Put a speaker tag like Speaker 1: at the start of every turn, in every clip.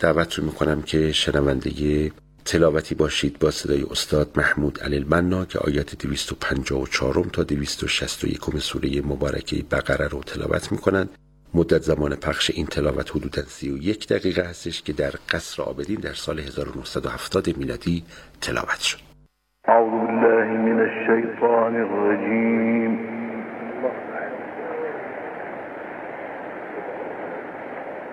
Speaker 1: دعوت رو می‌کنم که شنونده تلاوتی باشید با صدای استاد محمود علی البنا که آیات 254 تا 261 سوره مبارکه بقره رو تلاوت می‌کنند. مدت زمان پخش این تلاوت حدود 31 دقیقه هستش که در قصر عابدین در سال 1970 میلادی تلاوت شد.
Speaker 2: اعوذ بالله من الشیطان الرجیم.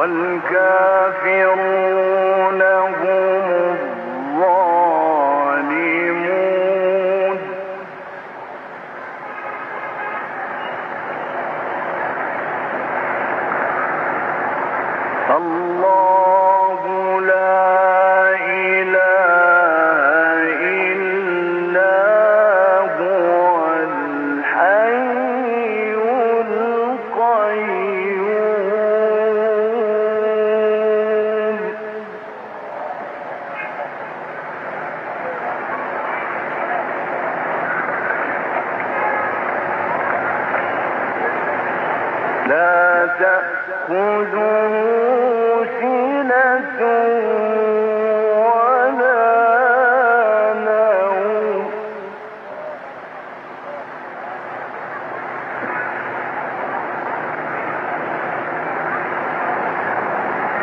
Speaker 2: والكافرون هم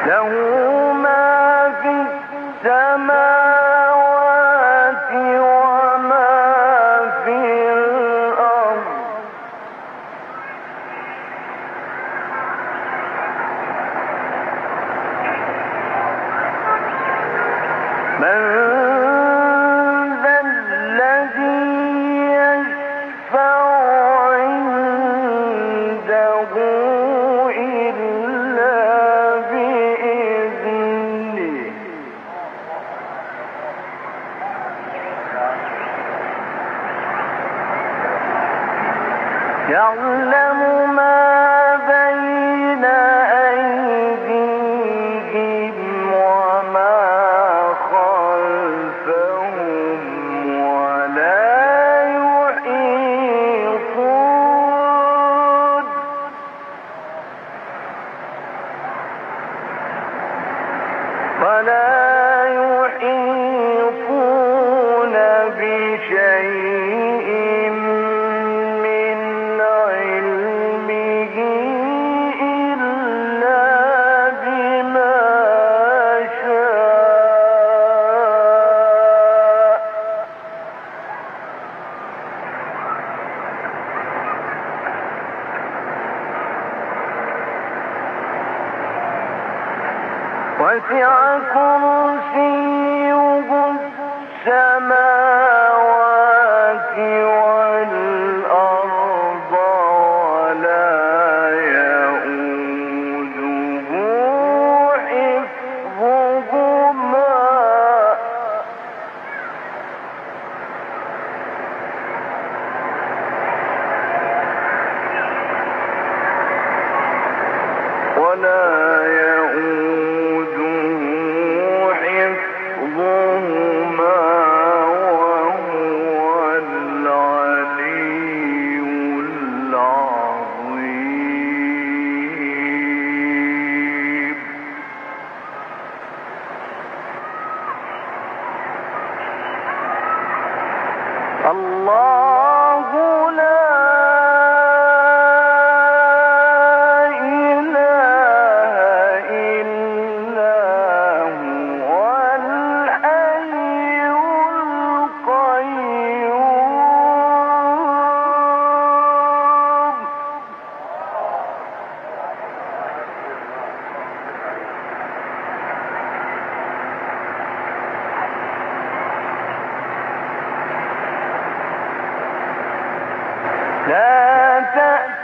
Speaker 2: الرحیم ولا يؤون تأتي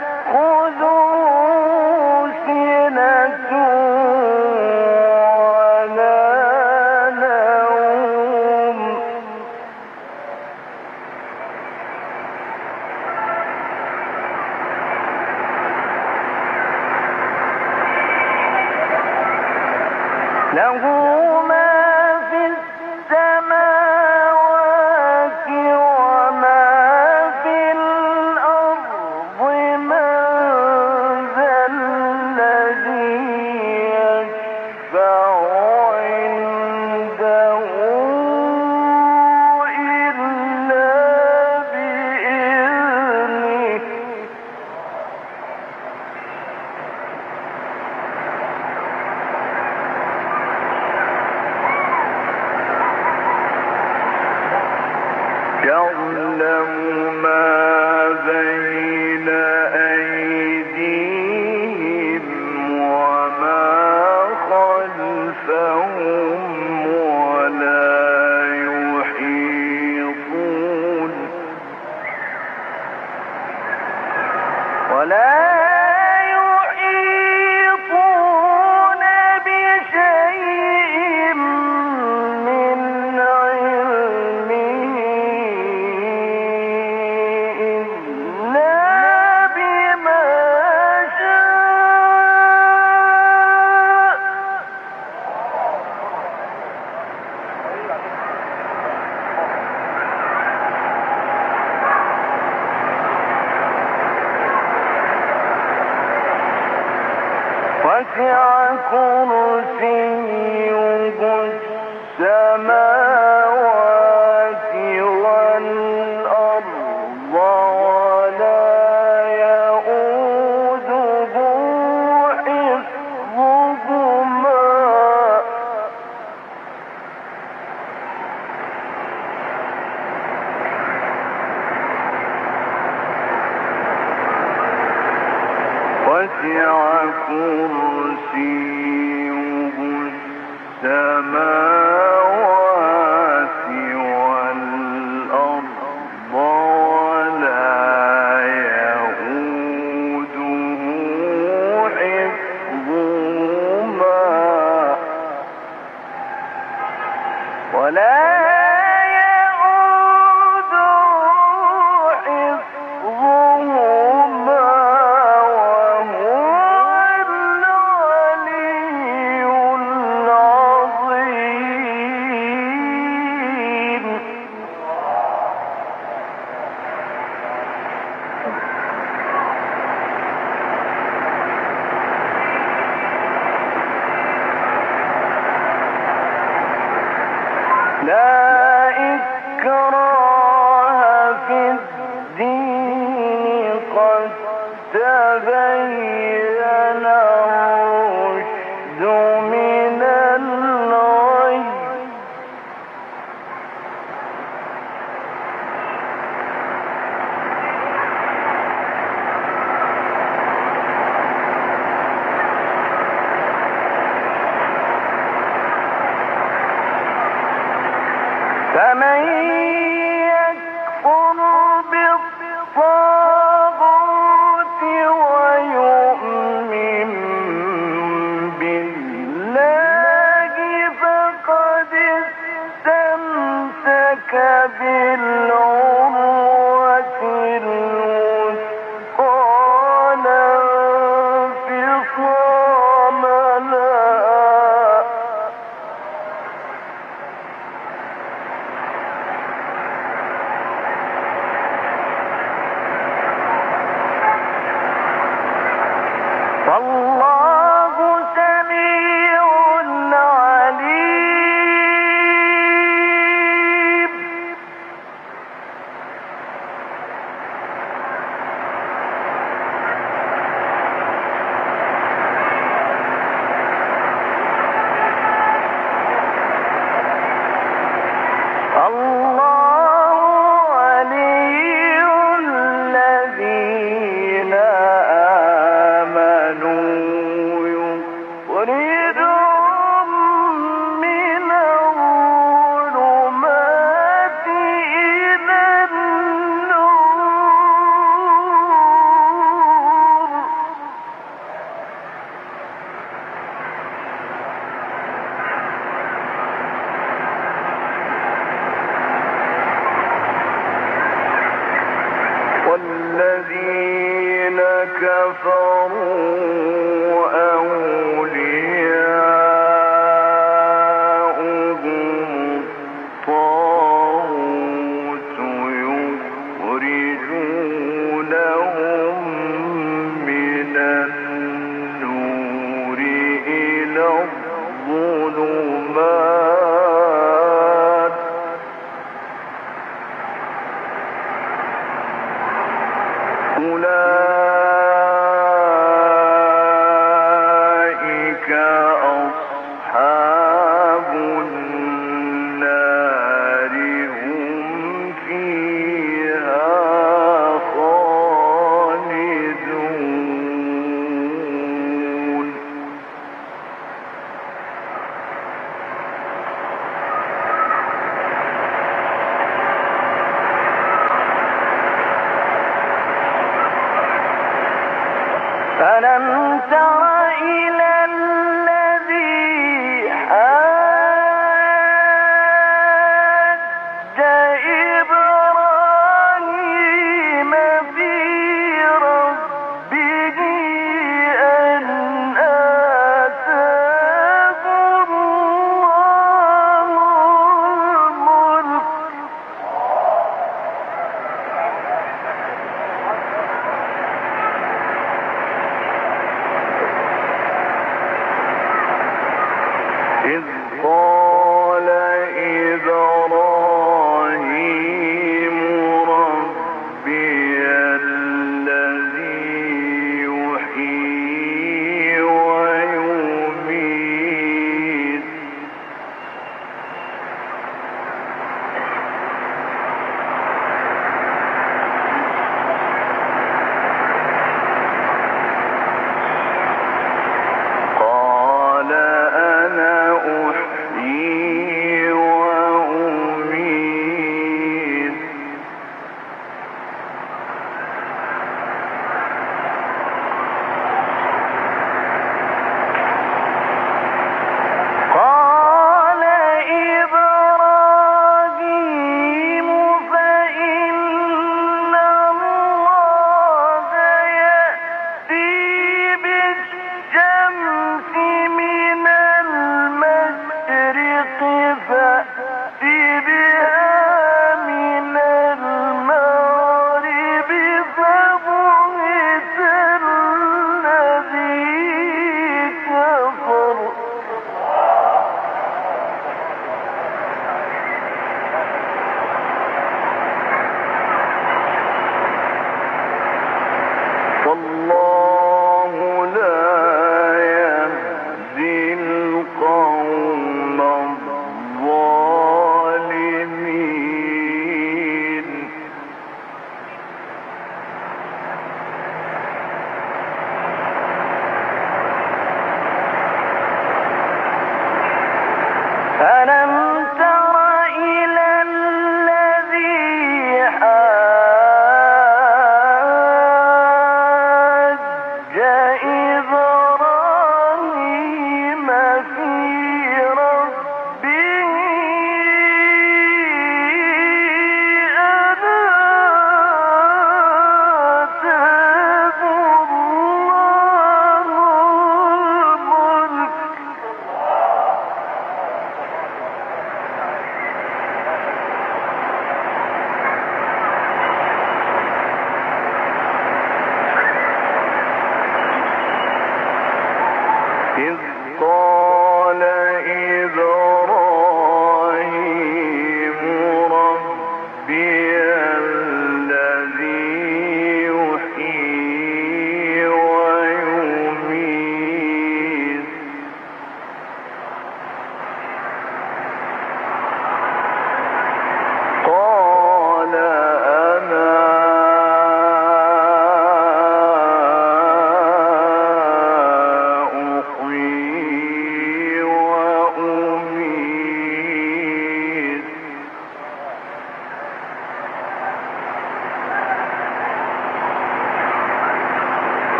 Speaker 2: العمر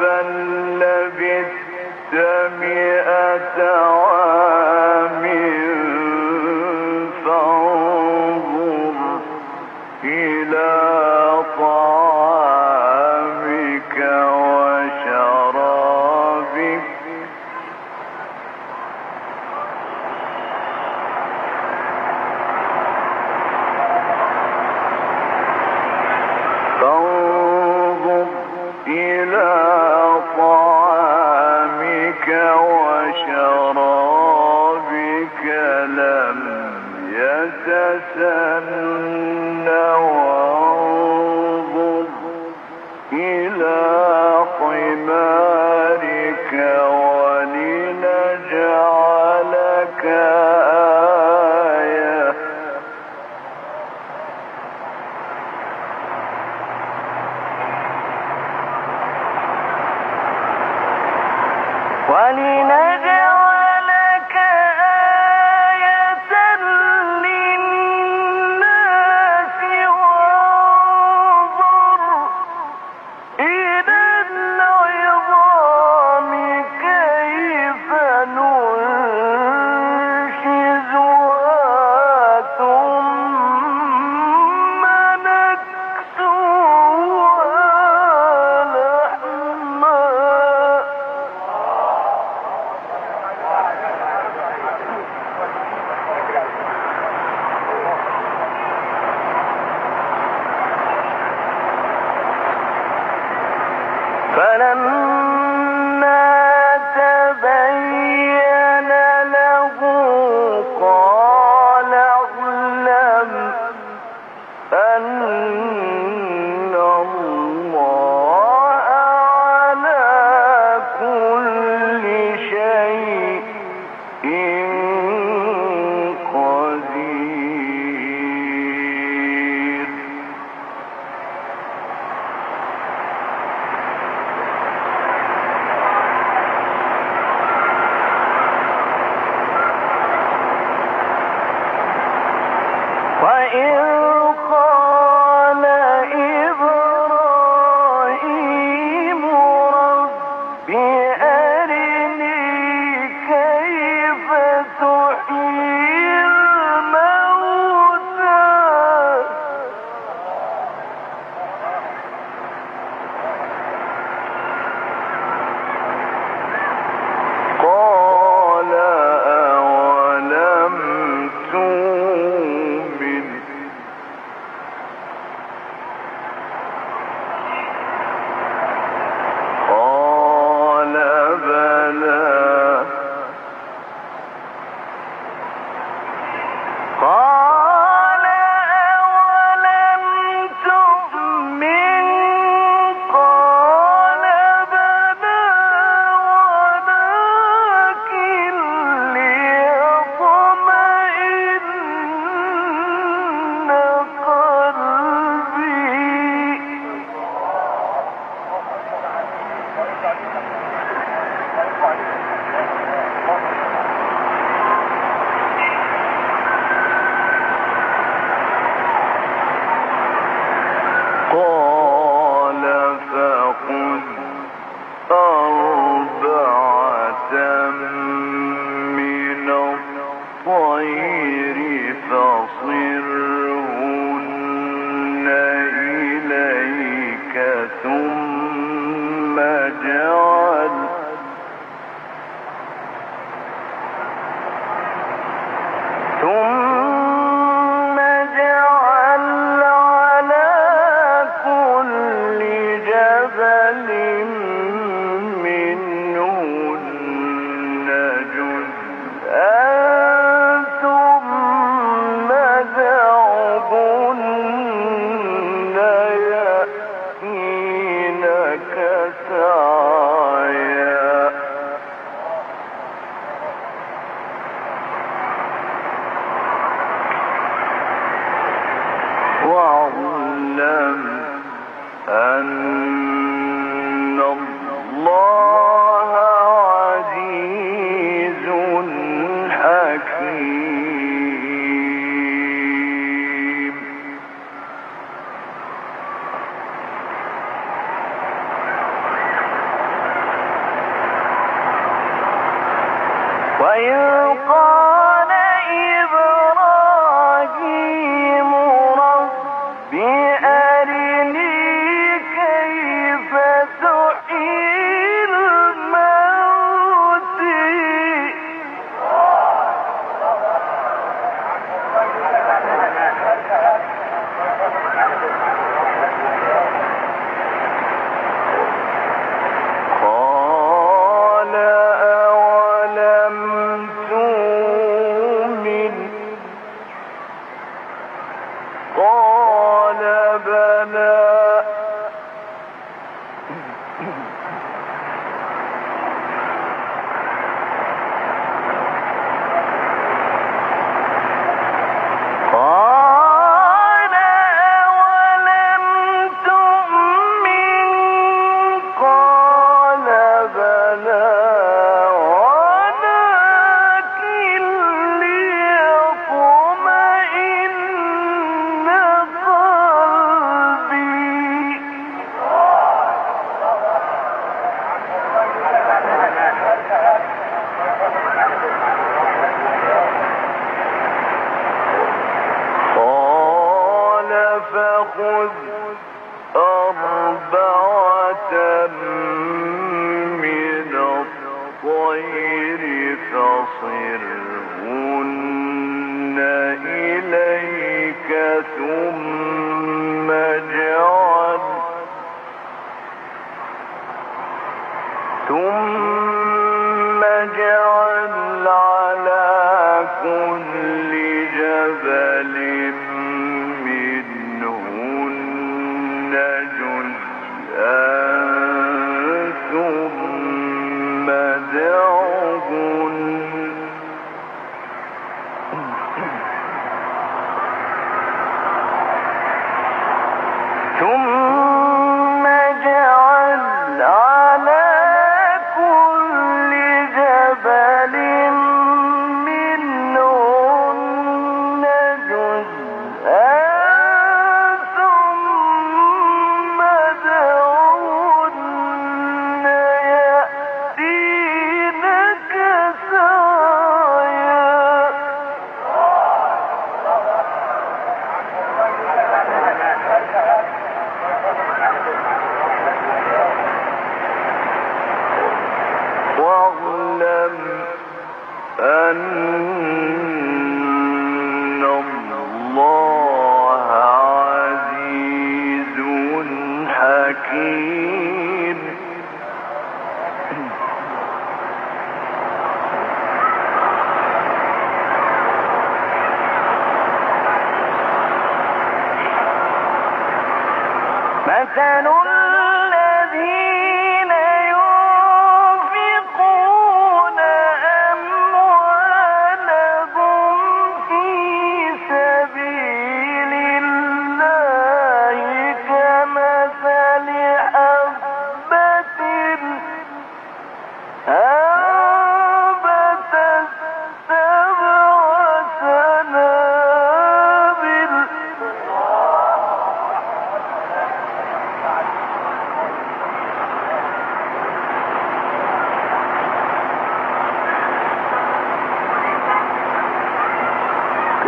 Speaker 2: بل لبثت مئة عام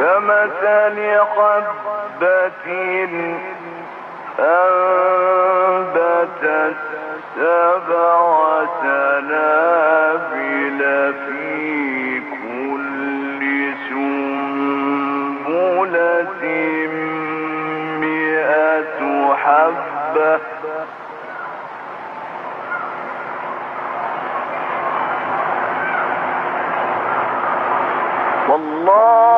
Speaker 2: كمثل حبة أنبتت سبع سنابل في كل سنبلة مئة حبة. والله